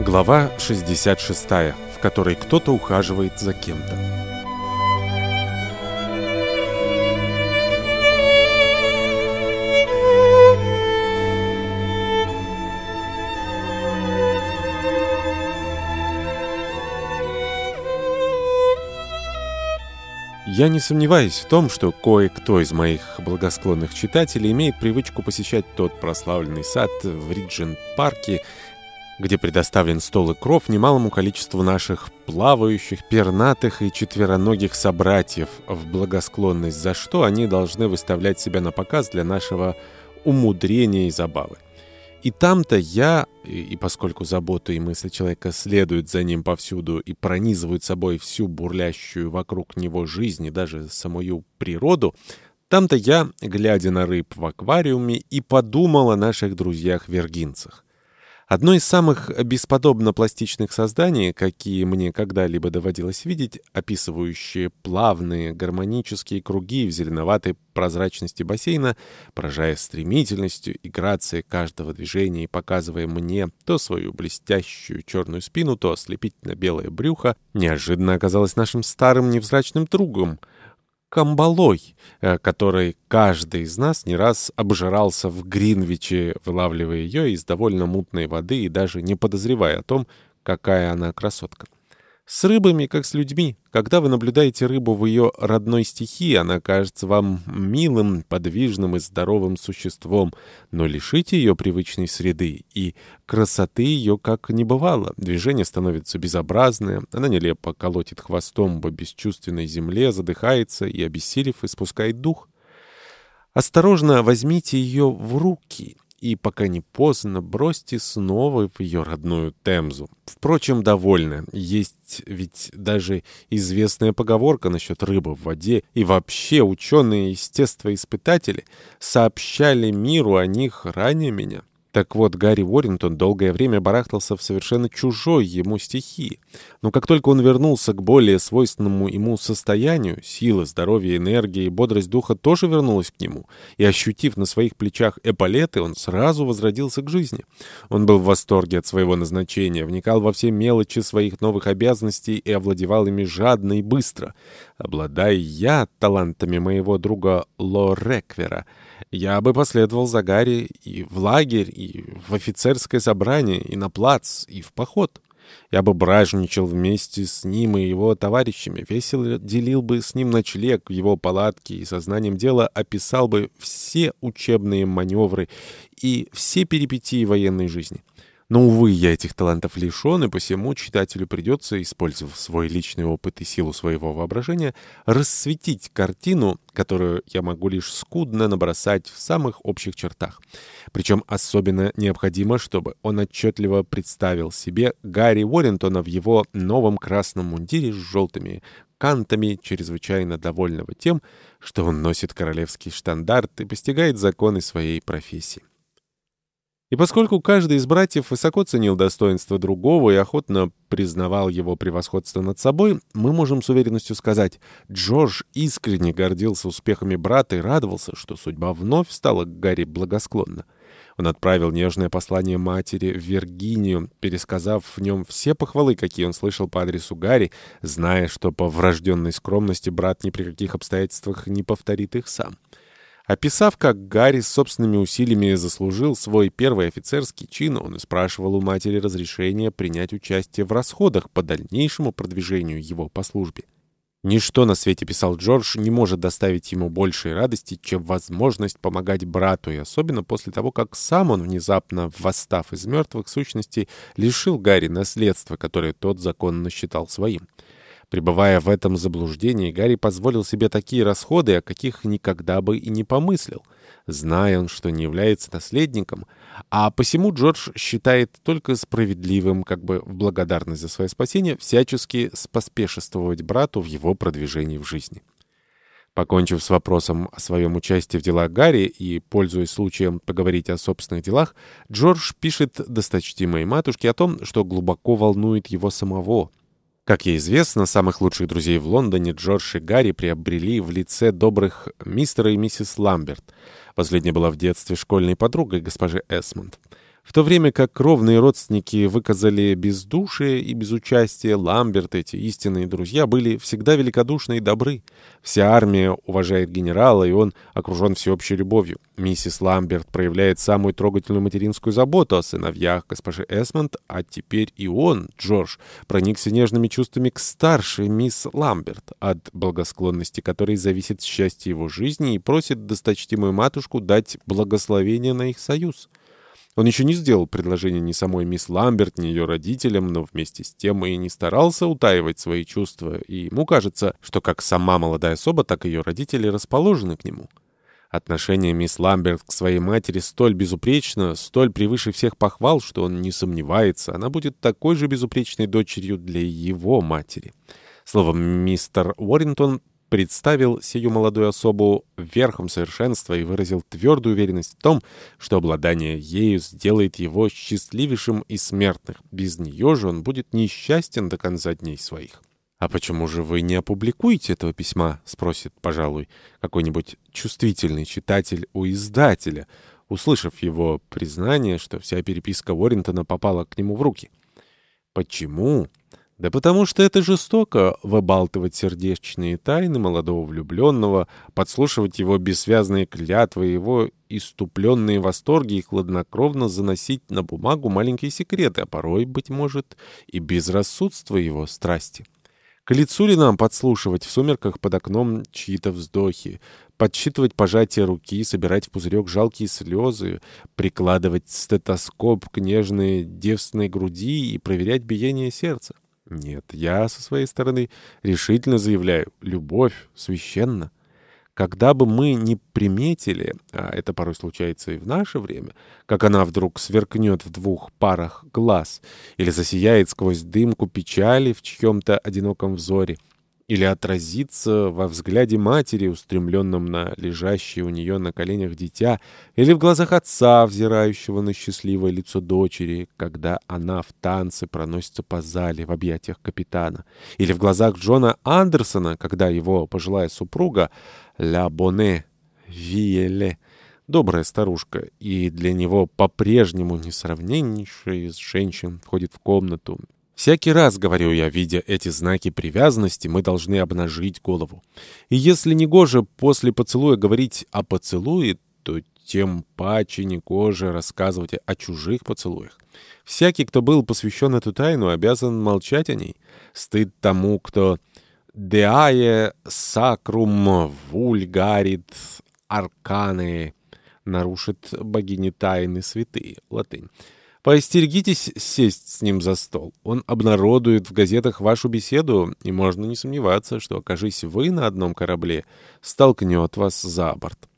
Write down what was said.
Глава 66, в которой кто-то ухаживает за кем-то. Я не сомневаюсь в том, что кое-кто из моих благосклонных читателей имеет привычку посещать тот прославленный сад в Риджент-парке, где предоставлен стол и кров немалому количеству наших плавающих, пернатых и четвероногих собратьев, в благосклонность за что они должны выставлять себя на показ для нашего умудрения и забавы. И там-то я, и, и поскольку забота и мысли человека следуют за ним повсюду и пронизывают собой всю бурлящую вокруг него жизнь и даже самую природу, там-то я, глядя на рыб в аквариуме, и подумал о наших друзьях-вергинцах. Одно из самых бесподобно пластичных созданий, какие мне когда-либо доводилось видеть, описывающие плавные гармонические круги в зеленоватой прозрачности бассейна, поражая стремительностью и грацией каждого движения и показывая мне то свою блестящую черную спину, то ослепительно белое брюхо, неожиданно оказалось нашим старым невзрачным другом — камбалой, э, которой каждый из нас не раз обжирался в Гринвиче, вылавливая ее из довольно мутной воды и даже не подозревая о том, какая она красотка. С рыбами, как с людьми. Когда вы наблюдаете рыбу в ее родной стихии, она кажется вам милым, подвижным и здоровым существом, но лишите ее привычной среды, и красоты ее как не бывало. Движение становится безобразное, она нелепо колотит хвостом по бесчувственной земле, задыхается и, обессилев, испускает дух. Осторожно возьмите ее в руки — и, пока не поздно, бросьте снова в ее родную Темзу. Впрочем, довольно. Есть ведь даже известная поговорка насчет рыбы в воде, и вообще ученые-естествоиспытатели сообщали миру о них ранее меня. Так вот, Гарри Уоррингтон долгое время барахтался в совершенно чужой ему стихии. Но как только он вернулся к более свойственному ему состоянию, сила, здоровье, энергия и бодрость духа тоже вернулась к нему, и, ощутив на своих плечах эполеты, он сразу возродился к жизни. Он был в восторге от своего назначения, вникал во все мелочи своих новых обязанностей и овладевал ими жадно и быстро. Обладая я талантами моего друга Ло Реквера, я бы последовал за Гарри и в лагерь, и в офицерское собрание, и на плац, и в поход. Я бы бражничал вместе с ним и его товарищами, весело делил бы с ним ночлег в его палатке и сознанием дела описал бы все учебные маневры и все перипетии военной жизни. Но, увы, я этих талантов лишен, и посему читателю придется, использовав свой личный опыт и силу своего воображения, рассветить картину, которую я могу лишь скудно набросать в самых общих чертах. Причем особенно необходимо, чтобы он отчетливо представил себе Гарри Уоррентона в его новом красном мундире с желтыми кантами, чрезвычайно довольного тем, что он носит королевский штандарт и постигает законы своей профессии. И поскольку каждый из братьев высоко ценил достоинство другого и охотно признавал его превосходство над собой, мы можем с уверенностью сказать, Джордж искренне гордился успехами брата и радовался, что судьба вновь стала к Гарри благосклонна. Он отправил нежное послание матери в Виргинию, пересказав в нем все похвалы, какие он слышал по адресу Гарри, зная, что по врожденной скромности брат ни при каких обстоятельствах не повторит их сам. Описав, как Гарри собственными усилиями заслужил свой первый офицерский чин, он спрашивал у матери разрешения принять участие в расходах по дальнейшему продвижению его по службе. Ничто на свете, писал Джордж, не может доставить ему большей радости, чем возможность помогать брату, и особенно после того, как сам он, внезапно восстав из мертвых сущностей, лишил Гарри наследства, которое тот законно считал своим. Пребывая в этом заблуждении, Гарри позволил себе такие расходы, о каких никогда бы и не помыслил, зная он, что не является наследником, а посему Джордж считает только справедливым, как бы в благодарность за свое спасение, всячески споспешествовать брату в его продвижении в жизни. Покончив с вопросом о своем участии в делах Гарри и, пользуясь случаем поговорить о собственных делах, Джордж пишет досточтимой матушке о том, что глубоко волнует его самого – как ей известно, самых лучших друзей в Лондоне Джордж и Гарри приобрели в лице добрых мистера и миссис Ламберт. Последняя была в детстве школьной подругой госпожи Эсмонд. В то время как кровные родственники выказали бездушие и безучастие, Ламберт, эти истинные друзья, были всегда великодушны и добры. Вся армия уважает генерала, и он окружен всеобщей любовью. Миссис Ламберт проявляет самую трогательную материнскую заботу о сыновьях госпожи Эсмонд, а теперь и он, Джордж, проникся нежными чувствами к старшей мисс Ламберт, от благосклонности которой зависит счастье его жизни, и просит досточтимую матушку дать благословение на их союз. Он еще не сделал предложение ни самой мисс Ламберт, ни ее родителям, но вместе с тем и не старался утаивать свои чувства, и ему кажется, что как сама молодая особа, так и ее родители расположены к нему. Отношение мисс Ламберт к своей матери столь безупречно, столь превыше всех похвал, что он не сомневается, она будет такой же безупречной дочерью для его матери. Словом, мистер Уоррингтон представил сию молодую особу верхом совершенства и выразил твердую уверенность в том, что обладание ею сделает его счастливейшим из смертных. Без нее же он будет несчастен до конца дней своих. «А почему же вы не опубликуете этого письма?» — спросит, пожалуй, какой-нибудь чувствительный читатель у издателя, услышав его признание, что вся переписка Уоррентона попала к нему в руки. «Почему?» Да потому что это жестоко — выбалтывать сердечные тайны молодого влюбленного, подслушивать его бессвязные клятвы, его иступленные восторги и хладнокровно заносить на бумагу маленькие секреты, а порой, быть может, и безрассудство его страсти. К лицу ли нам подслушивать в сумерках под окном чьи-то вздохи, подсчитывать пожатие руки, собирать в пузырек жалкие слезы, прикладывать стетоскоп к нежной девственной груди и проверять биение сердца? Нет, я со своей стороны решительно заявляю, любовь священна. Когда бы мы не приметили, а это порой случается и в наше время, как она вдруг сверкнет в двух парах глаз или засияет сквозь дымку печали в чьем-то одиноком взоре — или отразится во взгляде матери, устремленном на лежащее у нее на коленях дитя, или в глазах отца, взирающего на счастливое лицо дочери, когда она в танце проносится по зале в объятиях капитана, или в глазах Джона Андерсона, когда его пожилая супруга «Ля Боне», «Виеле», добрая старушка, и для него по-прежнему несравненнейшая из женщин входит в комнату, Всякий раз, говорю я, видя эти знаки привязанности, мы должны обнажить голову. И если не гоже после поцелуя говорить о поцелуе, то тем паче не гоже рассказывать о чужих поцелуях. Всякий, кто был посвящен эту тайну, обязан молчать о ней. Стыд тому, кто «деае сакрум вульгарит арканы» нарушит богини тайны святые, латынь. Поостерегитесь сесть с ним за стол. Он обнародует в газетах вашу беседу, и можно не сомневаться, что, окажись вы на одном корабле, столкнет вас за борт.